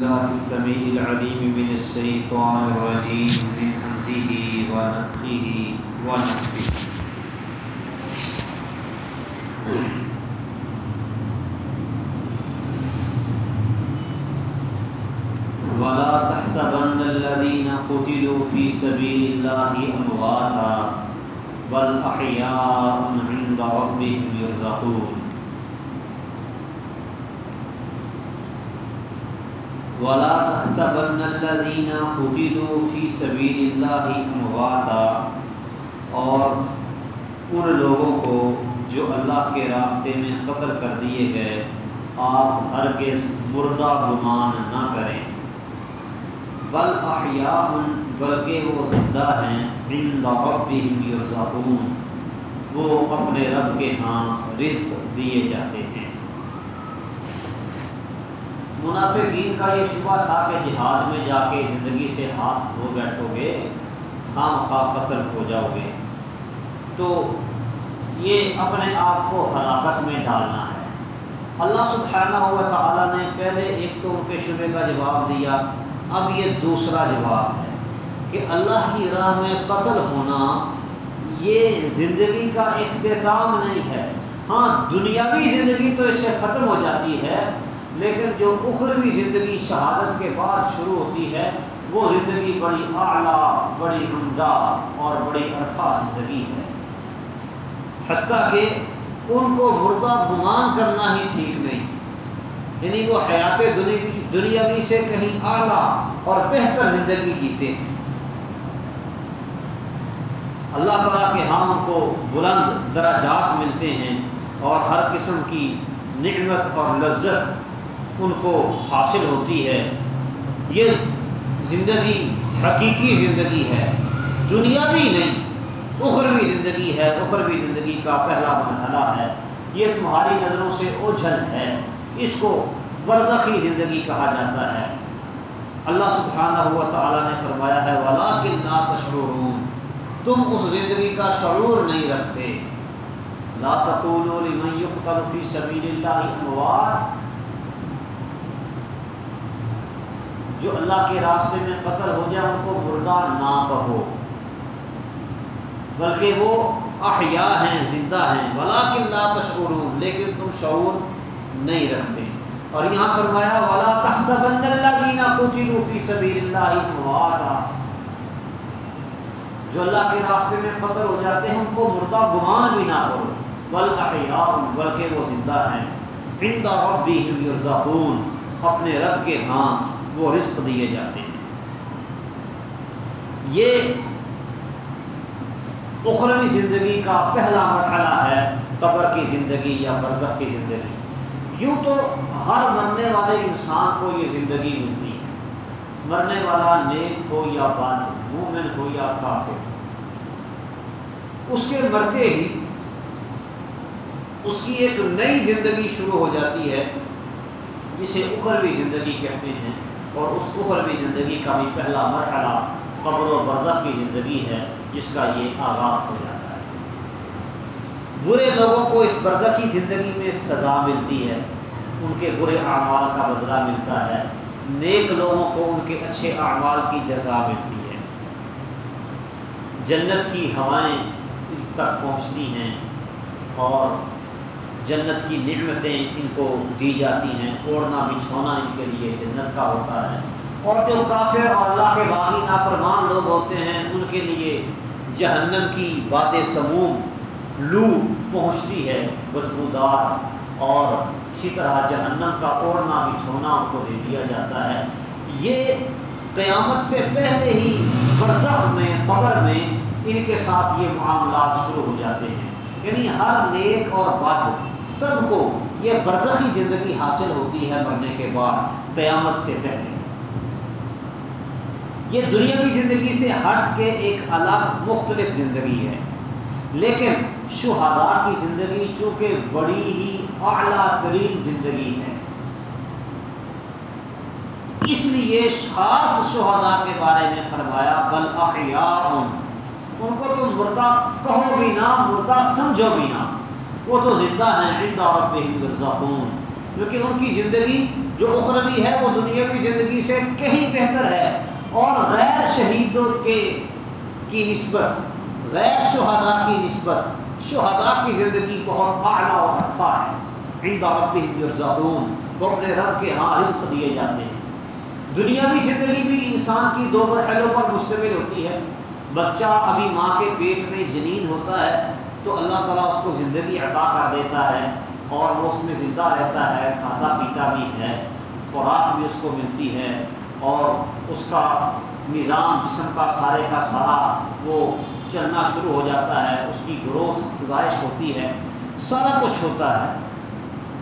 الله السميع العليم من الشيطان الرجيم من همزه ونفخه ونفخه. ولا تحسبن الذين قتلوا في سبيل الله أمواتا، بل أحياء عند ربهم يرزقون. ولا تحسبن الذين قتلوا في سبيل الله امواتا اور ان لوگوں کو جو اللہ کے راستے میں قتل کر دیے گئے، آپ ہرگز مردہ گمان نہ کریں۔ بل احیاء، بلکہ وہ زندہ ہیں، عند ربهم یرزقون وہ اپنے رب کے ہاں رزق دیے جاتے ہیں۔ منافقین کا یہ شبہ تھا کہ جہاد میں جا کے زندگی سے ہاتھ دھو بیٹھو گے خام خواہ قتل ہو جاؤ گے تو یہ اپنے آپ کو ہلاکت میں ڈالنا ہے۔ اللہ سبحانہ ہوا تعالیٰ نے پہلے ایک تو ان کے شبے کا جواب دیا، اب یہ دوسرا جواب ہے کہ اللہ کی راہ میں قتل ہونا یہ زندگی کا اختتام نہیں ہے۔ ہاں دنیاوی زندگی تو اس سے ختم ہو جاتی ہے لیکن جو اخروی زندگی شہادت کے بعد شروع ہوتی ہے، وہ زندگی بڑی اعلیٰ، بڑی عمدہ اور بڑی عرفہ زندگی ہے۔ حتیٰ کہ ان کو مردہ گمان کرنا ہی ٹھیک نہیں۔ یعنی وہ حیات دنیاوی سے کہیں اعلیٰ اور بہتر زندگی جیتے ہیں۔ اللہ تعالیٰ کے ہاں ان کو بلند دراجات ملتے ہیں اور ہر قسم کی نعمت اور لذت ان کو حاصل ہوتی ہے۔ یہ زندگی حقیقی زندگی ہے۔ دنیاوی نہیں، اخروی زندگی ہے۔ اخروی زندگی کا پہلا مرحلہ ہے۔ یہ تمہاری نظروں سے اوجھل ہے۔ اس کو برزخی زندگی کہا جاتا ہے۔ اللہ سبحانہ ہوا تعالیٰ نے فرمایا ہے ولا کہ نا تم اس زندگی کا شعور نہیں رکھتے۔ لا تقولوا لمن يقتل في سبيل الله اموات جو اللہ کے راستے میں قتل ہو جائے ان کو مردہ نہ کہو۔ بلکہ وہ احیاء ہیں، زندہ ہیں۔ ولا لا تشعرون، لیکن تم شعور نہیں رکھتے۔ اور یہاں فرمایا، ولا تحسبن الذين قتلوا في سبيل الله امواتا جو اللہ کے راستے میں قتل ہو جاتے ہیں، ان کو مردہ گمان بھی نہ کرو۔ بل احیاء بلکہ وہ زندہ ہیں۔ عند ربهم يرزقون، اپنے رب کے ہاں وہ رزق دیے جاتے ہیں۔ یہ اخروی زندگی کا پہلا مرحلہ ہے، قبر کی زندگی یا برزخ کی زندگی۔ یوں تو ہر مرنے والے انسان کو یہ زندگی ملتی ہے۔ مرنے والا نیک ہو یا بد مومن ہو یا کافر۔ اس کے مرتے ہی اس کی ایک نئی زندگی شروع ہو جاتی ہے، جسے اخروی زندگی کہتے ہیں۔ اور اس اخروی زندگی کا بھی پہلا مرحلہ قبر و برزخ کی زندگی ہے، جس کا یہ آغاز ہو جاتا ہے۔ برے لوگوں کو اس برزخی زندگی میں سزا ملتی ہے، ان کے برے اعمال کا بدلہ ملتا ہے۔ نیک لوگوں کو ان کے اچھے اعمال کی جزا ملتی ہے۔ جنت کی ہوائیں تک پہنچتی ہیں اور جنت کی نعمتیں ان کو دی جاتی ہیں، اوڑھنا، بچھونا ان کے لیے جنت کا ہوتا ہے۔ اور جو کافر اور اللہ کے باغی نافرمان لوگ ہوتے ہیں، ان کے لیے جہنم کی باد سموم لو پہنچتی ہے، بدبودار اور اسی طرح جہنم کا اوڑھنا، بچھونا ان کو دے دیا جاتا ہے۔ یہ قیامت سے پہلے ہی برزخ میں، قبر میں ان کے ساتھ یہ معاملات شروع ہو جاتے ہیں۔ یعنی ہر نیک اور بد سب کو یہ برزخی زندگی حاصل ہوتی ہے مرنے کے بعد، قیامت سے پہلے۔ یہ دنیا کی زندگی سے ہٹ کے ایک الگ مختلف زندگی ہے۔ لیکن شہداء کی زندگی چونکہ بڑی ہی اعلیٰ ترین زندگی ہے۔ اس لیے خاص شہداء کے بارے میں فرمایا، بل احیاء، ان کو تم مردہ کہو بھی نہ، مردہ سمجھو بھی نہ۔ وہ تو زندہ ہیں عند ربهم یرزقون۔ کیونکہ ان کی زندگی جو اخروی ہے، وہ دنیاوی زندگی سے کہیں بہتر ہے۔ اور غیر شہیدوں کے کی نسبت، غیر شہدا کی نسبت شہدا کی زندگی بہت اعلیٰ اور اچھا ہے۔ عند ربهم یرزقون۔ وہ اپنے رب کے ہاں رزق دیے جاتے ہیں۔ دنیاوی زندگی بھی انسان کی دو مرحلوں پر مشتمل ہوتی ہے۔ بچہ ابھی ماں کے پیٹ میں جنین ہوتا ہے۔ تو اللہ تعالیٰ اس کو زندگی عطا کر دیتا ہے اور وہ اس میں زندہ رہتا ہے، کھاتا پیتا بھی ہے، خوراک بھی اس کو ملتی ہے اور اس کا نظام، جسم کا، سارے کا سارا وہ چلنا شروع ہو جاتا ہے، اس کی گروتھ افزائش ہوتی ہے، سارا کچھ ہوتا ہے۔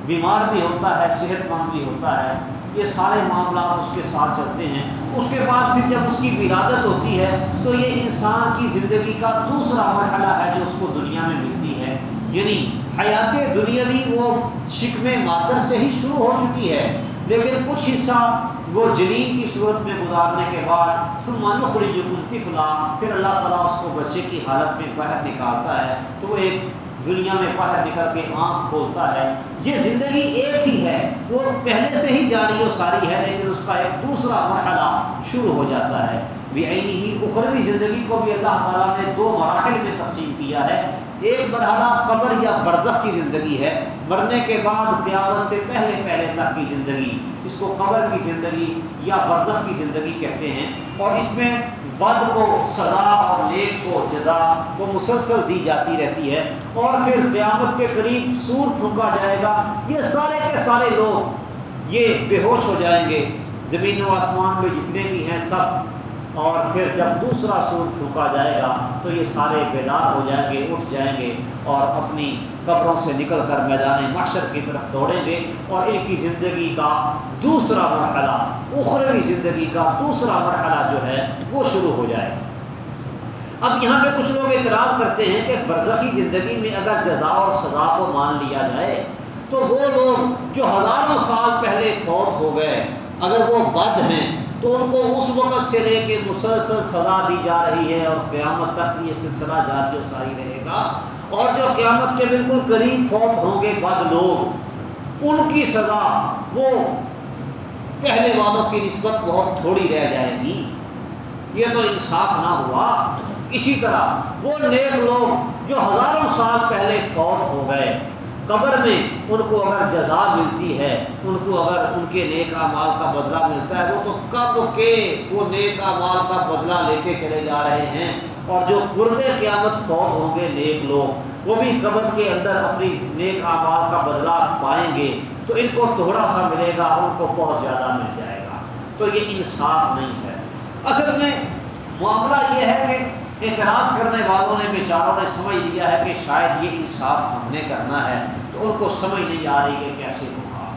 بیمار بھی ہوتا ہے، صحت مند بھی ہوتا ہے یہ سارے معاملات اس کے ساتھ چلتے ہیں۔ اس کے بعد پھر جب اس کی ولادت ہوتی ہے، تو یہ انسان کی زندگی کا دوسرا مرحلہ ہے جو اس کو دنیا میں ملتی ہے۔ یعنی حیات دنیاوی وہ شکم مادر سے ہی شروع ہو چکی ہے، لیکن کچھ حصہ وہ جنین کی صورت میں گزارنے کے بعد سلمان خریج طفلا، پھر اللہ تعالیٰ اس کو بچے کی حالت میں باہر نکالتا ہے۔ تو وہ ایک دنیا میں باہر نکل کے آنکھ کھولتا ہے۔ یہ زندگی ایک ہی ہے۔ وہ پہلے سے ہی جاری و ساری ہے، لیکن اس کا ایک دوسرا مرحلہ شروع ہو جاتا ہے۔ بھی ہی اخروی زندگی کو بھی اللہ تعالیٰ نے دو مراحل میں تقسیم کیا ہے۔ ایک مرحلہ قبر یا برزخ کی زندگی ہے۔ مرنے کے بعد قیامت سے پہلے پہلے تک کی زندگی، اس کو قبر کی زندگی یا برزخ کی زندگی کہتے ہیں۔ اور اس میں بد کو، سزا اور نیک کو جزا وہ مسلسل دی جاتی رہتی ہے۔ اور پھر قیامت کے قریب سور پھونکا جائے گا۔ یہ سارے کے سارے لوگ یہ بے ہوش ہو جائیں گے۔ زمین و آسمان میں جتنے بھی ہیں سب اور پھر جب دوسرا سور پھونکا جائے گا تو یہ سارے بیدار ہو جائیں گے، اٹھ جائیں گے اور اپنی قبروں سے نکل کر میدان معاشر کی طرف دوڑیں گے اور ان کی زندگی کا دوسرا مرحلہ، اخروی زندگی کا دوسرا مرحلہ جو ہے وہ شروع ہو جائے۔ اب یہاں پہ کچھ لوگ اعتراض کرتے ہیں کہ برزخی زندگی میں اگر جزا اور سزا کو مان لیا جائے تو وہ لوگ جو ہزاروں سال پہلے فوت ہو گئے، اگر وہ بد ہیں تو ان کو اس وقت سے لے کے مسلسل سزا دی جا رہی ہے اور قیامت تک یہ سلسلہ جاری و ساری رہے گا۔ اور جو قیامت کے بالکل قریب فوت ہوں گے بد لوگ، ان کی سزا وہ پہلے والوں کی نسبت بہت تھوڑی رہ جائے گی۔ یہ تو انصاف نہ ہوا۔ اسی طرح وہ نیک لوگ جو ہزاروں سال پہلے فوت ہو گئے قبر میں ان کو اگر جزا ملتی ہے، ان کو اگر ان کے نیک مال کا بدلہ ملتا ہے، وہ تو کب کے وہ نیک مال کا بدلہ لے کے چلے جا رہے ہیں۔ اور جو قرب قیامت فوت ہوں گے نیک لوگ، وہ بھی قبر کے اندر اپنی نیک آباد کا بدلہ پائیں گے۔ تو ان کو تھوڑا سا ملے گا، ان کو بہت زیادہ مل جائے گا۔ تو یہ انصاف نہیں ہے۔ اصل میں معاملہ یہ ہے کہ اعتراض کرنے والوں نے، بیچاروں نے سمجھ لیا ہے کہ شاید یہ انصاف ہم نے کرنا ہے، تو ان کو سمجھ نہیں آ رہی کہ کیسے ہوگا۔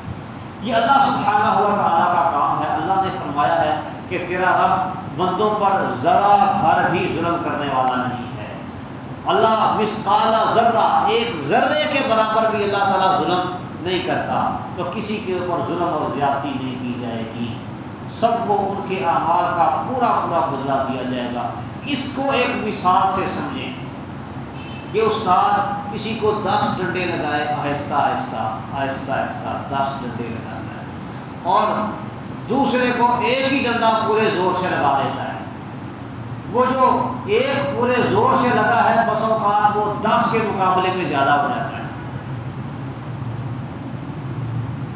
یہ اللہ سبحانہ ہوا تعالیٰ کا کام ہے۔ اللہ نے فرمایا ہے کہ تیرا رب بندوں پر ذرا بھر بھی ظلم کرنے والا نہیں ہے۔ اللہ مسکالا ذرہ، ایک ذرے کے برابر بھی اللہ تعالیٰ ظلم نہیں کرتا، تو کسی کے اوپر ظلم اور زیادتی نہیں کی جائے گی۔ سب کو ان کے اعمال کا پورا پورا بدلا دیا جائے گا۔ اس کو ایک مثال سے سمجھیں کہ استاد کسی کو دس ڈنڈے لگائے، آہستہ آہستہ آہستہ آہستہ، دس ڈنڈے لگاتا ہے۔ اور دوسرے کو ایک ہی ڈنڈا پورے زور سے لگا دیتا ہے۔ وہ جو ایک پورے زور سے لگا ہے، بس اوقات وہ دس کے مقابلے میں زیادہ ہو جاتا ہے۔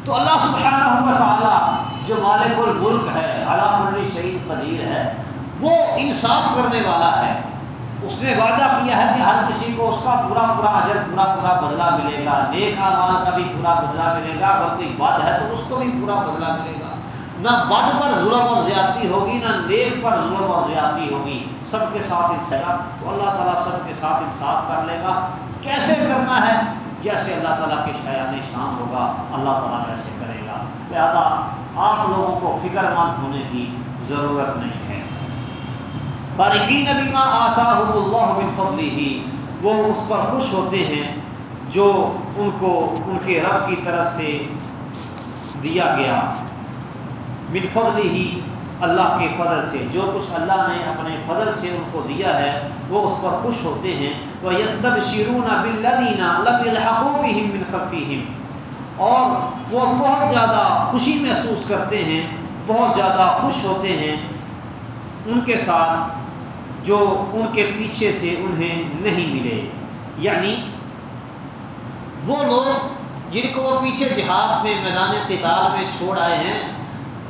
تو اللہ سبحانہ ہوا تعالیٰ جو مالک الملک ہے، علام شہید قدیر ہے، وہ انصاف کرنے والا ہے۔ اس نے وعدہ کیا ہے کہ ہر کسی کو اس کا پورا پورا اجر، پورا پورا بدلہ ملے گا۔ نیک آمال کا بھی پورا بدلہ ملے گا اگر کوئی بد ہے تو اس کو بھی پورا بدلہ ملے گا۔ نہ بد پر ظلم اور زیادتی ہوگی، نہ نیک پر ظلم اور زیادتی ہوگی۔ سب کے ساتھ انصاف، تو اللہ تعالیٰ سب کے ساتھ انصاف کر لے گا۔ کیسے کرنا ہے؟ جیسے اللہ تعالیٰ کے شایان شان ہوگا، اللہ تعالیٰ ویسے کرے گا۔ لہٰذا آپ لوگوں کو فکر مند ہونے کی ضرورت نہیں ہے۔ فارقین بیما آتا اللہ بن فضلی ہی وہ اس پر خوش ہوتے ہیں جو ان کو ان کے رب کی طرف سے دیا گیا۔ من فضل ہی اللہ کے فضل سے۔ جو کچھ اللہ نے اپنے فضل سے ان کو دیا ہے، وہ اس پر خوش ہوتے ہیں۔ وہ یستب شیرون بلدینہ لب الحقوب من خفیم اور وہ بہت زیادہ خوشی محسوس کرتے ہیں، بہت زیادہ خوش ہوتے ہیں ان کے ساتھ جو ان کے پیچھے سے انہیں نہیں ملے۔ یعنی وہ لوگ جن کو وہ پیچھے جہاد میں، میدان قتال میں چھوڑ آئے ہیں،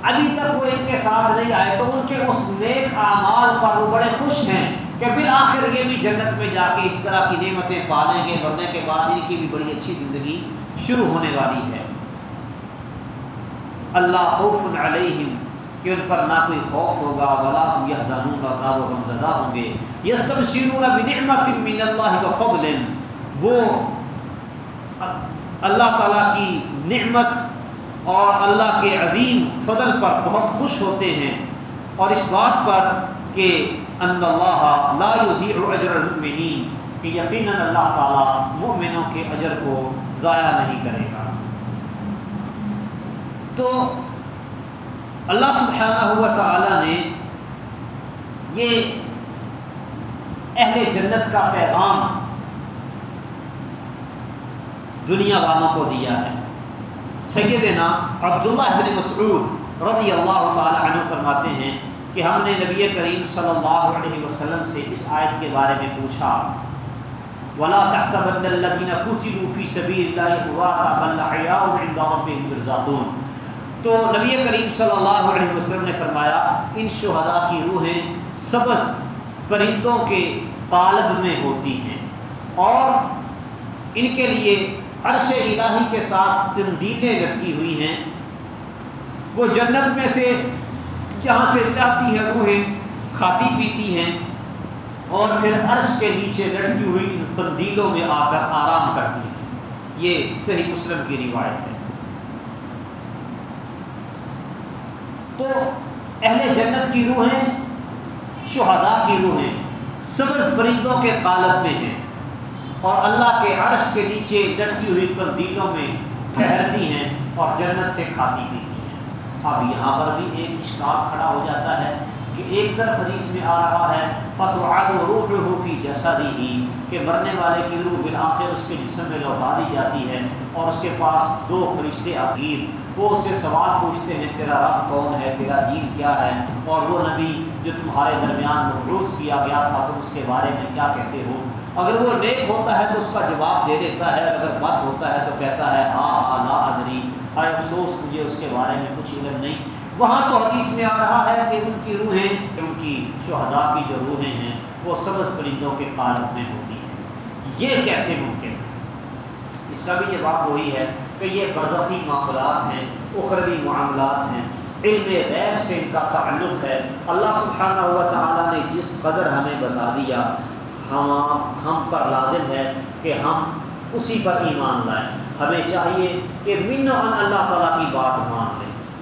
ابھی تک وہ ان کے ساتھ نہیں آئے تو ان کے اس نیک اعمال پر وہ بڑے خوش ہیں کہ بالآخر یہ بھی جنت میں جا کے اس طرح کی نعمتیں پالیں گے، مرنے کے بعد ان کی بھی بڑی اچھی زندگی شروع ہونے والی ہے۔ اللہ خوف علیہم، کہ ان پر نہ کوئی خوف ہوگا، ولا ہم یہ اور نہ وہ ہم زدہ ہوں گے۔ یستم شیرون بنعمت من اللہ کا فضل، وہ اللہ تعالیٰ کی نعمت اور اللہ کے عظیم فضل پر بہت خوش ہوتے ہیں۔ اور اس بات پر کہ ان اللہ لا یضیع اجر المؤمنین، کہ یقیناً اللہ تعالیٰ مؤمنوں کے اجر کو ضائع نہیں کرے گا۔ تو اللہ سبحانہ ہوا تعالیٰ نے یہ اہل جنت کا پیغام دنیا والوں کو دیا ہے۔ سیدنا عبداللہ بن مسعود رضی اللہ تعالی عنہ فرماتے ہیں کہ ہم نے نبی کریم صلی اللہ علیہ وسلم سے اس آیت کے بارے میں پوچھا۔ ولا تحسبن الذين قتلوا في سبيل الله امواتا بل احياء عند ربهم يرزقون. تو نبی کریم صلی اللہ علیہ وسلم نے فرمایا، ان شہداء کی روحیں سبز پرندوں کے قالب میں ہوتی ہیں اور ان کے لیے عرش الہی کے ساتھ تندیلیں لٹکی ہوئی ہیں۔ وہ جنت میں سے، جہاں سے چاہتی ہے، روحیں کھاتی پیتی ہیں۔ اور پھر عرش کے نیچے لٹکی ہوئی تندیلوں میں آ کر آرام کرتی ہیں یہ صحیح مسلم کی روایت ہے۔ تو اہل جنت کی روحیں، شہداء کی روحیں سبز پرندوں کے قالب میں ہیں اور اللہ کے عرش کے نیچے لٹکی ہوئی کندیلوں میں ٹھہرتی ہیں اور جنت سے کھاتی پیتی ہیں۔ اب یہاں پر بھی ایک اشکار کھڑا ہو جاتا ہے۔ کہ ایک طرف حدیث میں آ رہا ہے فتح روح روحی جیسا ہی کہ مرنے والے کی روح بالآخر اس کے جسم میں لوٹا دی جاتی ہے اور اس کے پاس دو فرشتے عقیر، وہ اس سے سوال پوچھتے ہیں، تیرا رب کون ہے؟ تیرا دین کیا ہے؟ اور وہ نبی جو تمہارے درمیان مبروس کیا گیا تھا، تم اس کے بارے میں کیا کہتے ہو؟ اگر وہ نیک ہوتا ہے تو اس کا جواب دے دیتا ہے، اگر بد ہوتا ہے تو کہتا ہے آ لا ادری۔ آئے افسوس، مجھے اس کے بارے میں کچھ علم نہیں۔ وہاں تو حدیث میں آ رہا ہے کہ ان کی روحیں ان کی شہدا کی جو روحیں ہیں، وہ سبز پرندوں کے قالب میں ہوتی ہیں۔ یہ کیسے ممکن ہے؟ اس کا بھی جواب وہی ہے کہ یہ برزخی معاملات ہیں، اخروی معاملات ہیں۔ علم غیب سے ان کا تعلق ہے۔ اللہ سبحانہ ہوا تعالیٰ نے جس قدر ہمیں بتا دیا، ہم ہم پر لازم ہے کہ ہم اسی پر ایمان لائیں۔ ہمیں چاہیے کہ من ان اللہ تعالیٰ کی بات مان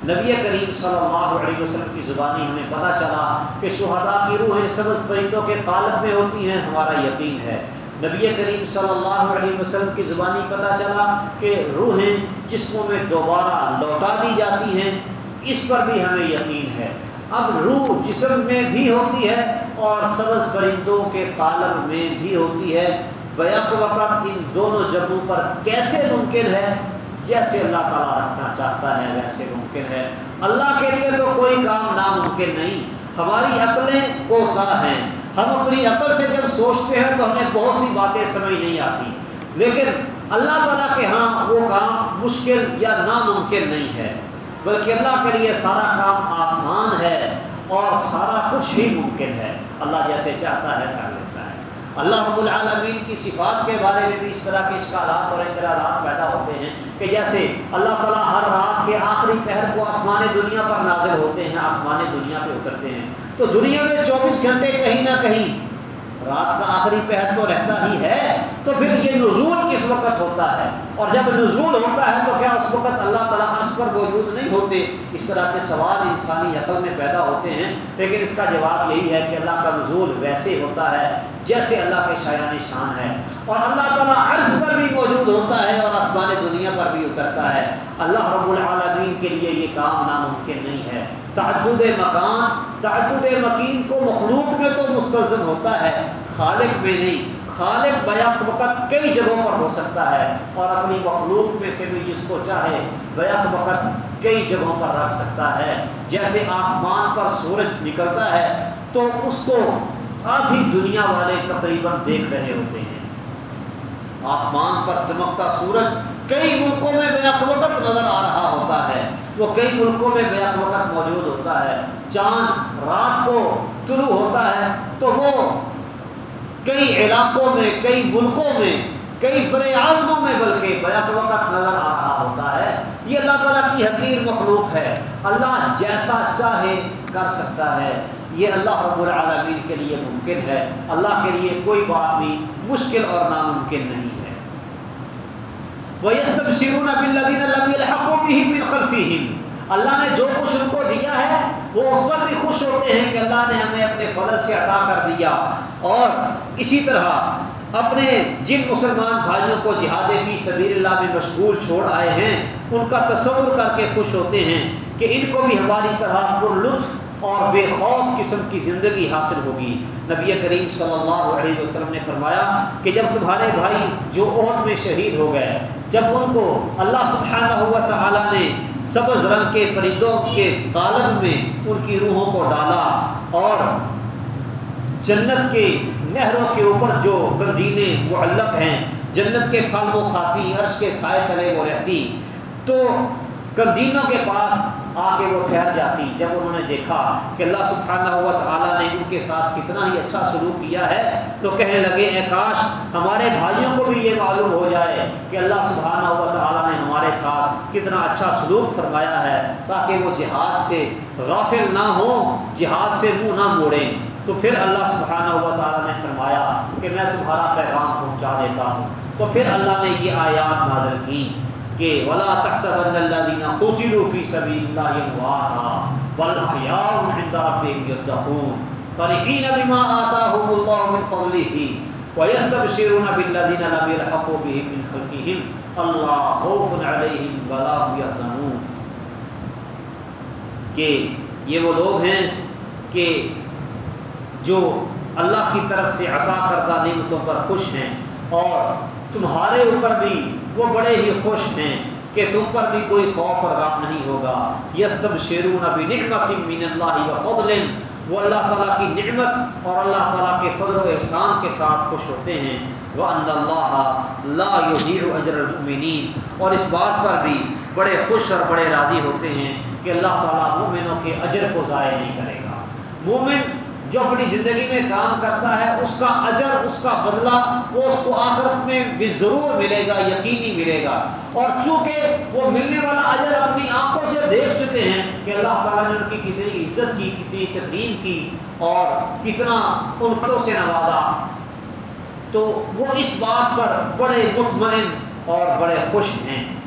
نبی کریم صلی اللہ علیہ وسلم کی زبانی ہمیں پتہ چلا کہ شہداء کی روحیں سبز پرندوں کے قالب میں ہوتی ہیں، ہمارا یقین ہے۔ نبی کریم صلی اللہ علیہ وسلم کی زبانی پتہ چلا کہ روحیں جسموں میں دوبارہ لوٹا دی جاتی ہیں، اس پر بھی ہمیں یقین ہے۔ اب روح جسم میں بھی ہوتی ہے اور سبز پرندوں کے قالب میں بھی ہوتی ہے۔ بیک وقت ان دونوں جگہوں پر کیسے ممکن ہے؟ جیسے اللہ تعالیٰ رکھنا چاہتا ہے، ویسے ممکن ہے۔ اللہ کے لیے تو کوئی کام ناممکن نہیں۔ ہماری عقلیں کوتا ہیں۔ ہم اپنی عقل سے جب سوچتے ہیں تو ہمیں بہت سی باتیں سمجھ نہیں آتی۔ لیکن اللہ تعالیٰ کے ہاں وہ کام مشکل یا ناممکن نہیں ہے۔ بلکہ اللہ کے لیے سارا کام آسان ہے اور سارا کچھ ہی ممکن ہے۔ اللہ جیسے چاہتا ہے کر ہے اللہ رب العالمین کی صفات کے بارے میں بھی اس طرح کے اشکالات اور اعتراضات پیدا ہوتے ہیں کہ جیسے اللہ تعالیٰ ہر رات کے آخری پہر کو آسمان دنیا پر نازل ہوتے ہیں، آسمان دنیا پہ اترتے ہیں۔ تو دنیا میں چوبیس گھنٹے کہیں نہ کہیں رات کا آخری پہر تو رہتا ہی ہے، تو پھر یہ نزول کس وقت ہوتا ہے؟ اور جب نزول ہوتا ہے تو کیا اس وقت اللہ تعالیٰ عرض پر موجود نہیں ہوتے؟ اس طرح کے سوال انسانی عقل میں پیدا ہوتے ہیں، لیکن اس کا جواب یہی ہے کہ اللہ کا نزول ویسے ہوتا ہے، جیسے اللہ کے شایان شان ہے۔ اور اللہ تعالیٰ عرض پر بھی موجود ہوتا ہے اور آسمان دنیا پر بھی اترتا ہے۔ اللہ رب العالمین کے لیے یہ کام ناممکن نہیں ہے۔ تعدد مکان، تعدد مکین کو مخلوق میں تو مستلزم ہوتا ہے، خالق میں نہیں۔ خالق بیک وقت کئی جگہوں پر ہو سکتا ہے، اور اپنی مخلوق میں سے بھی جس کو چاہے بیک وقت کئی جگہوں پر رکھ سکتا ہے۔ جیسے آسمان پر سورج نکلتا ہے، تو اس کو آدھی دنیا والے تقریباً دیکھ رہے ہوتے ہیں۔ آسمان پر چمکتا سورج کئی ملکوں میں بیک وقت نظر آ رہا ہوتا ہے۔ وہ کئی ملکوں میں بیک وقت موجود ہوتا ہے۔ چاند رات کو طلوع ہوتا ہے تو وہ کئی علاقوں میں، کئی ملکوں میں، کئی بڑے عالموں میں بلکہ بیک وقت نظر آ رہا ہوتا ہے۔ یہ اللہ تعالیٰ کی حقیر مخلوق ہے۔ اللہ جیسا چاہے کر سکتا ہے۔ یہ اللہ رب العالمین کے لیے ممکن ہے۔ اللہ کے لیے کوئی بات بھی مشکل اور ناممکن نہیں۔ ہے وَيَسْتَبْشِرُونَ بِالَّذِينَ لَمْ يَلْحَقُوا بِهِمْ مِنْ خَلْفِهِمْ۔ اللہ نے جو کچھ ان کو دیا ہے، وہ اس پر بھی خوش ہوتے ہیں کہ اللہ نے ہمیں اپنے فضل سے عطا کر دیا۔ اور اسی طرح اپنے جن مسلمان بھائیوں کو جہاد فی سبیل اللہ میں مشغول چھوڑ آئے ہیں، ان کا تصور کر کے خوش ہوتے ہیں کہ ان کو بھی ہماری طرح پر لطف اور بے خوف قسم کی زندگی حاصل ہوگی۔ نبی کریم صلی اللہ علیہ وسلم نے فرمایا کہ جب تمہارے بھائی جو عہد میں شہید ہو گئے، جب ان کو اللہ سبحانہ ہوا تعالیٰ نے سبز رنگ کے پرندوں کے طالب میں ان کی روحوں کو ڈالا اور جنت کے نہروں کے اوپر جو گردینیں معلق ہیں، جنت کے پھل وہ کھاتی عرش کے سائے تلے وہ رہتی، تو گردینوں کے پاس آ کے وہ ٹھہر جاتی جب انہوں نے دیکھا کہ اللہ سبحانہ ہوا تعالیٰ نے ان کے ساتھ کتنا ہی اچھا سلوک کیا ہے، تو کہنے لگے، اے کاش ہمارے بھائیوں کو بھی یہ معلوم ہو جائے کہ اللہ سبحانہ ہوا تعالیٰ نے ہمارے ساتھ کتنا اچھا سلوک فرمایا ہے تاکہ وہ جہاد سے غافل نہ ہوں، جہاد سے منہ نہ موڑیں۔ تو پھر اللہ سبحانہ ہوا تعالیٰ نے فرمایا کہ میں تمہارا پیغام پہنچا دیتا ہوں۔ تو پھر اللہ نے یہ آیات نازل کی۔ کہ ولا تحسبن الذين قتلوا في سبيل الله امواتا بل احياء عند ربهم يرزقون فرحين بما آتاهم الله من فضله ويستبشرون بالذين لم يلحقوا بهم من خلفهم الله خوف عليهم ولا هم يحزنون کہ یہ وہ لوگ ہیں کہ جو اللہ کی طرف سے عطا کردہ نعمتوں پر خوش ہیں اور تمہارے اوپر بھی وہ بڑے ہی خوش ہیں کہ تم پر بھی کوئی خوف اور غم نہیں ہوگا۔ یستب شیرون ابھی نعمت من اللہ و فضل، وہ اللہ تعالیٰ کی نعمت اور اللہ تعالیٰ کے فضل و احسان کے ساتھ خوش ہوتے ہیں۔ وہ اللہ لا یضیع اجر المؤمنین اور اس بات پر بھی بڑے خوش اور بڑے راضی ہوتے ہیں کہ اللہ تعالیٰ مومنوں کے اجر کو ضائع نہیں کرے گا۔ مومن جو اپنی زندگی میں کام کرتا ہے، اس کا اجر، اس کا بدلہ، وہ اس کو آخرت میں بھی ضرور ملے گا، یقینی ملے گا۔ اور چونکہ وہ ملنے والا اجر اپنی آنکھوں سے دیکھ چکے ہیں کہ اللہ تعالیٰ نے ان کی کتنی عزت کی، کتنی تقریم کی اور کتنا ان سے نوازا۔ تو وہ اس بات پر بڑے مطمئن اور بڑے خوش ہیں۔